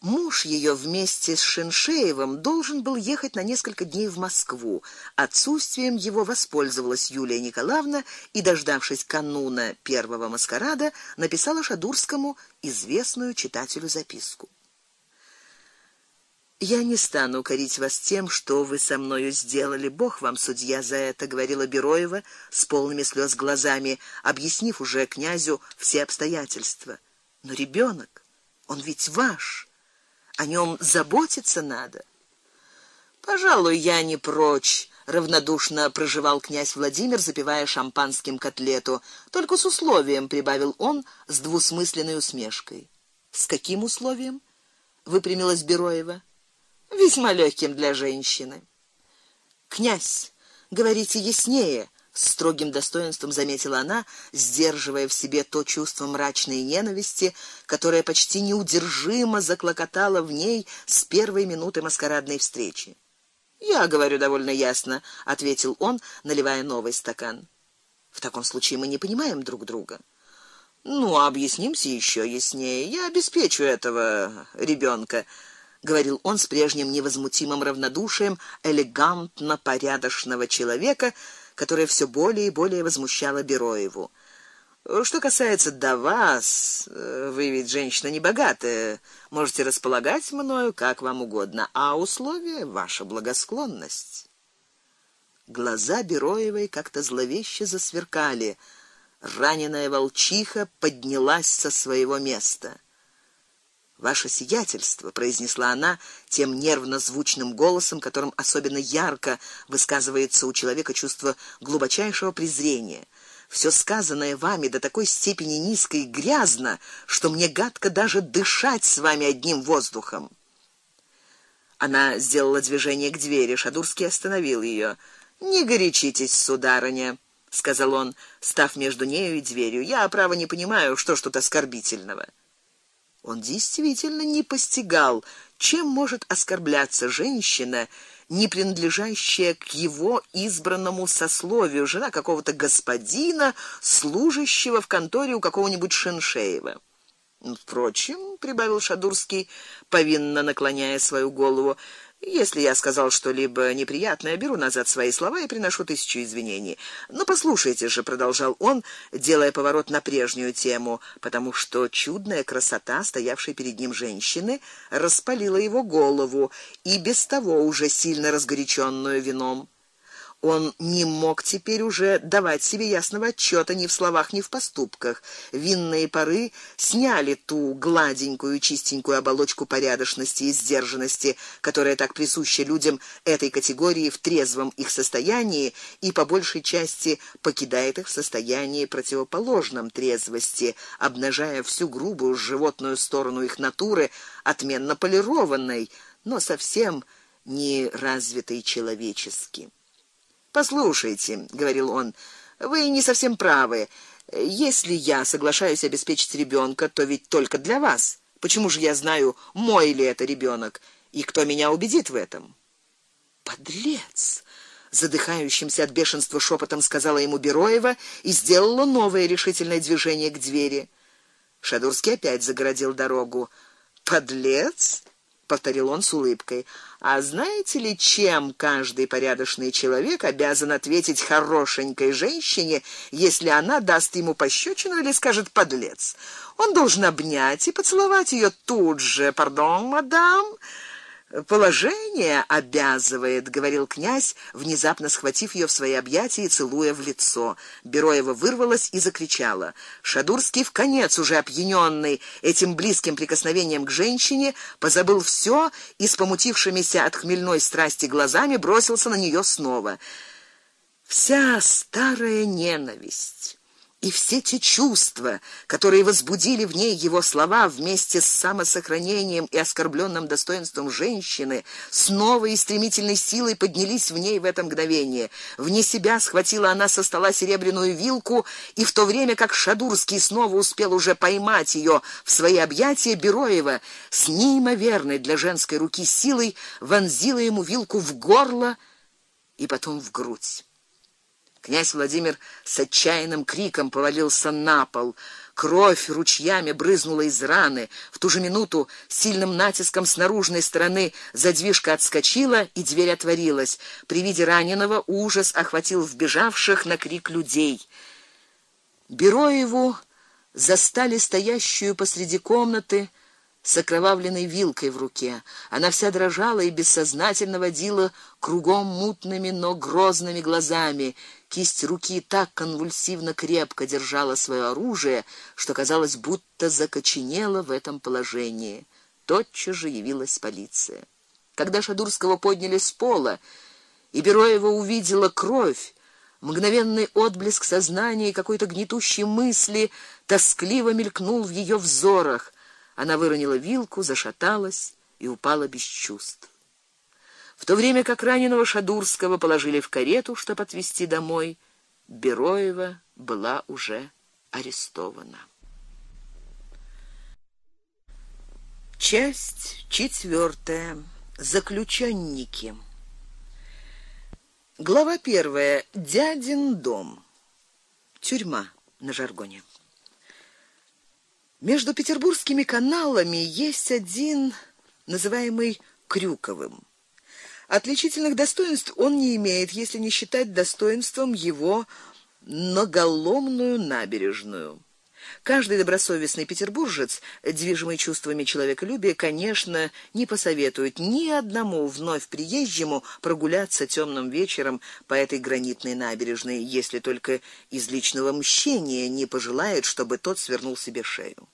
Муж ее вместе с Шиншеевым должен был ехать на несколько дней в Москву. Отсутствием его воспользовалась Юлия Николаевна и, дождавшись кануна первого маскарада, написала Шадурскому известную читателю записку. Я не стану корить вас тем, что вы со мною сделали. Бог вам судья за это, говорила Бероева с полными слез глазами, объяснив уже князю все обстоятельства. Но ребенок, он ведь ваш о нем заботиться надо. Пожалуй, я не прочь, равнодушно проживал князь Владимир, запивая шампанским котлету, только с условием, прибавил он с двусмысленной усмешкой. С каким условием? выпрямилась Бероева. Весьма легким для женщины. Князь, говорите яснее, с строгим достоинством заметила она, сдерживая в себе то чувство мрачной ненависти, которое почти неудержимо заклокотало в ней с первой минуты маскарадной встречи. Я говорю довольно ясно, ответил он, наливая новый стакан. В таком случае мы не понимаем друг друга. Ну, объяснимся еще яснее. Я обеспечу этого ребенка, говорил он с прежним невозмутимым равнодушием элегантно порядочного человека, которая все более и более возмущала Бероеву. Что касается до вас, э, вы ведь женщина небогатая, можете располагать мною как вам угодно, а условие ваша благосклонность. Глаза Бероевой как-то зловеще засверкали. Раненая волчиха поднялась со своего места. Ваше сиятельство, произнесла она тем нервно звучным голосом, которым особенно ярко высказывается у человека чувство глубочайшего презрения. Все сказанное вами до такой степени низко и грязно, что мне гадко даже дышать с вами одним воздухом. Она сделала движение к двери, Шадурский остановил ее. Не горячитесь, сударыня, сказал он, став между нею и дверью. Я право не понимаю, что ж тут оскорбительного. Он действительно не постигал, чем может оскорбляться женщина, не принадлежащая к его избранному сословию, жена какого-то господина, служащего в конторе у какого-нибудь Шиншеева. Впрочем, прибавил Шадурский, повинно наклоняя свою голову, если я сказал что-либо неприятное, беру назад свои слова и приношу тысячу извинений. Но послушайте же, продолжал он, делая поворот на прежнюю тему, потому что чудная красота, стоявшей перед ним женщины, распалила его голову, и без того уже сильно разгоряченную вином. Он не мог теперь уже давать себе ясного отчета ни в словах, ни в поступках. Винные пары сняли ту гладенькую, чистенькую оболочку порядочности и сдержанности, которая так присуща людям этой категории в трезвом их состоянии и по большей части покидает их в состоянии противоположном трезвости, обнажая всю грубую животную сторону их натуры, отменно полированной, но совсем не развитой человечески. Послушайте, говорил он. Вы не совсем правы. Если я соглашаюсь обеспечить ребенка, то ведь только для вас. Почему же я знаю, мой ли это ребенок и кто меня убедит в этом? Подлец, задыхающимся от бешенства шепотом сказала ему Бероева и сделала новое решительное движение к двери. Шадурский опять загородил дорогу. Подлец, повторил он с улыбкой. А знаете ли, чем каждый порядочный человек обязан ответить хорошенькой женщине, если она даст ему пощёчину или скажет подлец? Он должен обнять и поцеловать её тут же. Пардон, мадам, Положение обязывает, говорил князь, внезапно схватив ее в свои объятия и целуя в лицо. Бероева вырвалась и закричала. Шадурский в конец уже опьянённый этим близким прикосновением к женщине, позабыл все и с помутившимися от хмельной страсти глазами бросился на нее снова. Вся старая ненависть и все те чувства, которые возбудили в ней его слова вместе с самосохранением и оскорбленным достоинством женщины, с новой и стремительной силой поднялись в ней в это мгновение. Вне себя схватила она со стола серебряную вилку, и в то время как Шадурский снова успел уже поймать ее в свои объятия, Бероева с неимоверной для женской руки силой вонзила ему вилку в горло и потом в грудь. Князь Владимир с отчаянным криком повалился на пол. Кровь ручьями брызнула из раны. В ту же минуту сильным натиском с наружной стороны задвижка отскочила, и дверь отворилась. При виде раненого ужас охватил вбежавших на крик людей. Бероеву застали стоящую посреди комнаты с окровавленной вилкой в руке. Она вся дрожала и бессознательно водила кругом мутными, но грозными глазами. Кисть руки так конвульсивно крепко держала свое оружие, что казалось, будто закоченела в этом положении. Тотчас же явилась полиция. Когда Шадурского подняли с пола, и Бероева увидела кровь, мгновенный отблеск сознания и какой-то гнетущей мысли тоскливо мелькнул в ее взорах. Она выронила вилку, зашаталась и упала без чувств. В то время как раненого Шадурского положили в карету, чтобы отвезти домой, Бероева была уже арестована. Часть четвертая. Заключенники. Глава первая. Дядин дом. Тюрьма на жаргоне. Между петербургскими каналами есть один, называемый Крюковым. Отличительных достоинств он не имеет, если не считать достоинством его многоломную набережную. Каждый добросовестный петербуржец, движимый чувствами человеколюбия, конечно, не посоветует ни одному вновь приезжему прогуляться темным вечером по этой гранитной набережной, если только из личного мщения не пожелает, чтобы тот свернул себе шею.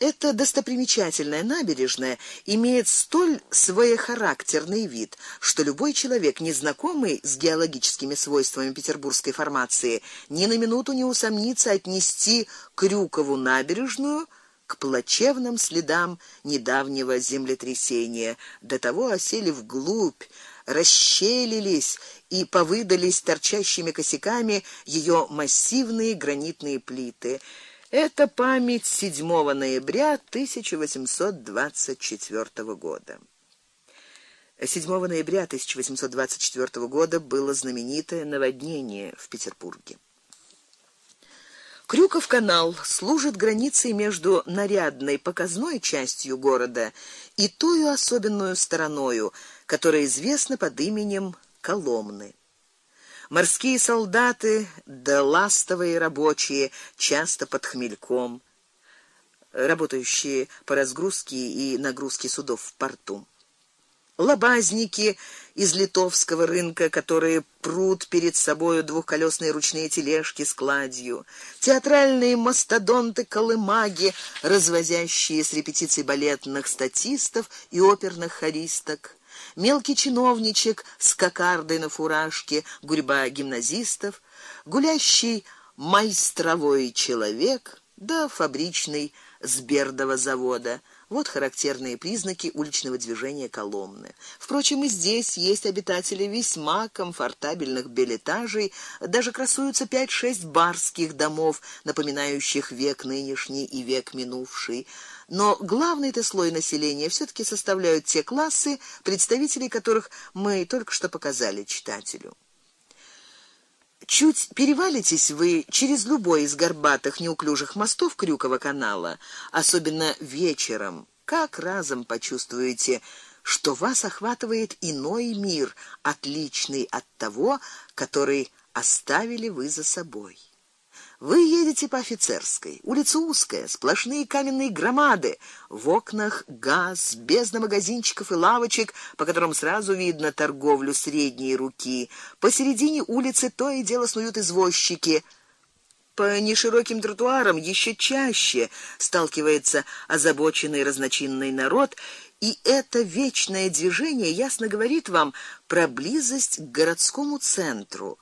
Эта достопримечательная набережная имеет столь своехарактерный вид, что любой человек, незнакомый с геологическими свойствами петербургской формации, ни на минуту не усомнится отнести Крюкову набережную к плачевным следам недавнего землетрясения, до того осели вглубь, расщелились и повыдались торчащими косяками ее массивные гранитные плиты. Это память 7 ноября 1824 года. 7 ноября 1824 года было знаменитое наводнение в Петербурге. Крюков канал служит границей между нарядной показной частью города и той особенную стороною, которая известна под именем Коломны. Морские солдаты да ластовые рабочие, часто под хмельком, работающие по разгрузке и нагрузке судов в порту. Лобазники из литовского рынка, которые прут перед собою двухколесные ручные тележки с кладью, театральные мастодонты-колымаги, развозящие с репетиций балетных статистов и оперных хористок, мелкий чиновничек с кокардой на фуражке, гурьба гимназистов, гулящий майстровой человек, да фабричный с Бердова завода. Вот характерные признаки уличного движения Коломны. Впрочем, и здесь есть обитатели весьма комфортабельных билетажей, даже красуются пять-шесть барских домов, напоминающих век нынешний и век минувший. Но главный-то слой населения все таки составляют те классы, представителей которых мы только что показали читателю. Чуть перевалитесь вы через любой из горбатых неуклюжих мостов Крюкова канала, особенно вечером, как разом почувствуете, что вас охватывает иной мир, отличный от того, который оставили вы за собой. Вы едете по офицерской. Улица узкая, сплошные каменные громады, в окнах газ, бездна магазинчиков и лавочек, по которым сразу видно торговлю средней руки. Посередине улицы то и дело снуют извозчики. По нешироким тротуарам еще чаще сталкивается озабоченный разночинный народ, и это вечное движение ясно говорит вам про близость к городскому центру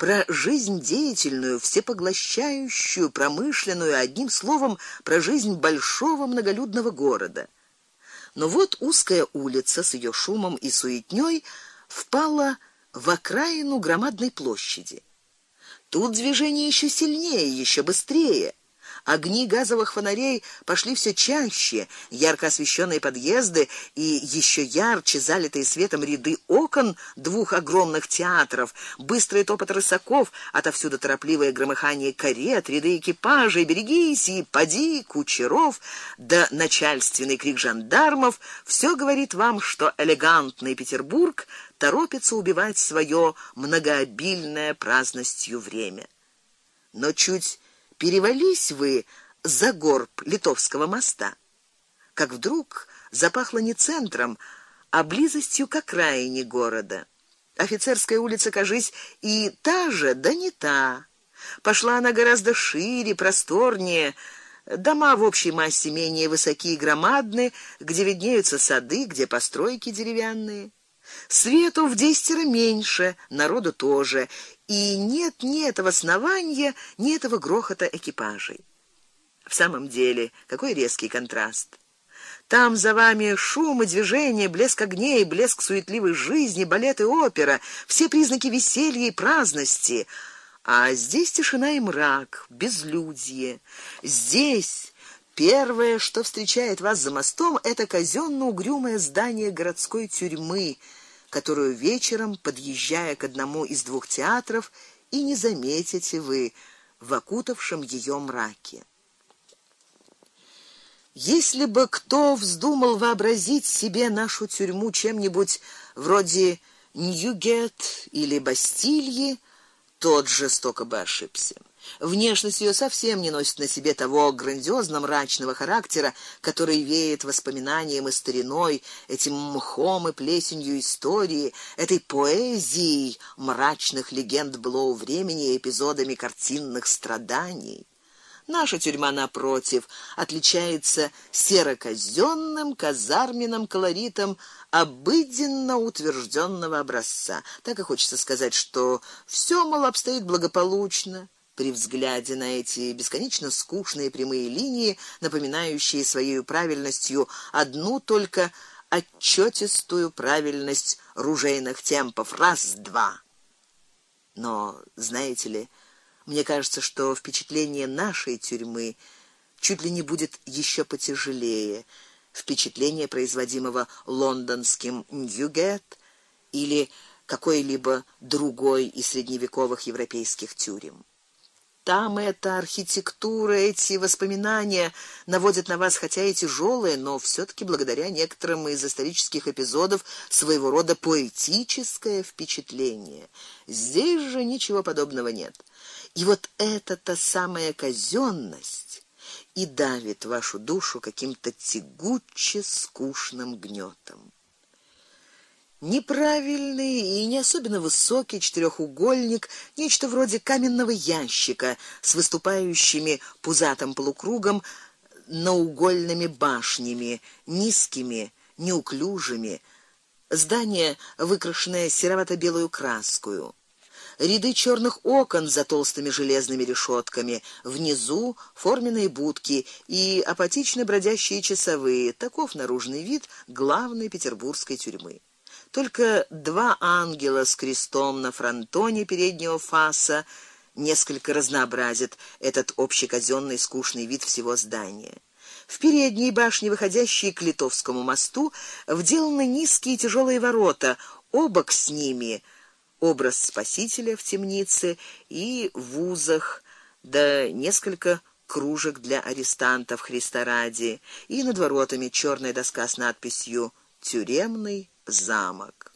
про жизнь деятельную, всепоглощающую, промышленную, одним словом, про жизнь большого многолюдного города. Но вот узкая улица с ее шумом и суетней впала в окраину громадной площади. Тут движение еще сильнее, еще быстрее. Огни газовых фонарей пошли все чаще, ярко освещенные подъезды и еще ярче залитые светом ряды окон двух огромных театров, быстрый топот рысаков, отовсюду торопливое громыхание карет, ряды экипажей, берегись и поди кучеров, да начальственный крик жандармов. Все говорит вам, что элегантный Петербург торопится убивать свое многообильное праздностью время. Но чуть перевались вы за горб Литовского моста, как вдруг запахло не центром, а близостью к окраине города. Офицерская улица, кажись, и та же, да не та. Пошла она гораздо шире, просторнее. Дома в общей массе менее высокие и громадные, где виднеются сады, где постройки деревянные. Свету в десятеро меньше, народу тоже, и нет ни этого основания, ни этого грохота экипажей. В самом деле, какой резкий контраст. Там за вами шум и движение, блеск огней, блеск суетливой жизни, балет и опера, все признаки веселья и праздности. А здесь тишина и мрак, безлюдье. Здесь первое, что встречает вас за мостом, это казённо-угрюмое здание городской тюрьмы которую вечером, подъезжая к одному из двух театров, и не заметите вы в окутавшем ее мраке. Если бы кто вздумал вообразить себе нашу тюрьму чем-нибудь вроде Ньюгет или Бастилии, тот жестоко бы ошибся. Внешность ее совсем не носит на себе того грандиозно мрачного характера, который веет воспоминанием и стариной, этим мхом и плесенью истории, этой поэзией мрачных легенд былого времени и эпизодами картинных страданий. Наша тюрьма напротив отличается серо-казённым казарменным колоритом обыденно утвержденного образца. Так и хочется сказать, что все мало обстоит благополучно при взгляде на эти бесконечно скучные прямые линии, напоминающие своей правильностью одну только отчётистую правильность ружейных темпов раз-два. Но, знаете ли, мне кажется, что впечатление нашей тюрьмы чуть ли не будет еще потяжелее впечатление производимого лондонским Ньюгет или какой-либо другой из средневековых европейских тюрем. Там эта архитектура, эти воспоминания наводят на вас хотя и тяжелые, но все таки благодаря некоторым из исторических эпизодов своего рода поэтическое впечатление. Здесь же ничего подобного нет. И вот эта-то самая казённость и давит вашу душу каким-то тягуче скучным гнётом. Неправильный и не особенно высокий четырехугольник, нечто вроде каменного ящика с выступающими пузатым полукругом наугольными башнями, низкими, неуклюжими. Здание выкрашенное серовато-белую краской. Ряды черных окон за толстыми железными решетками, внизу форменные будки и апатично бродящие часовые. Таков наружный вид главной петербургской тюрьмы. Только два ангела с крестом на фронтоне переднего фаса несколько разнообразит этот общеказённый скучный вид всего здания. В передней башне, выходящей к Литовскому мосту, вделаны низкие тяжелые ворота, обок с ними образ Спасителя в темнице и в узах, да несколько кружек для арестантов Христа ради, и над воротами чёрная доска с надписью тюремный замок.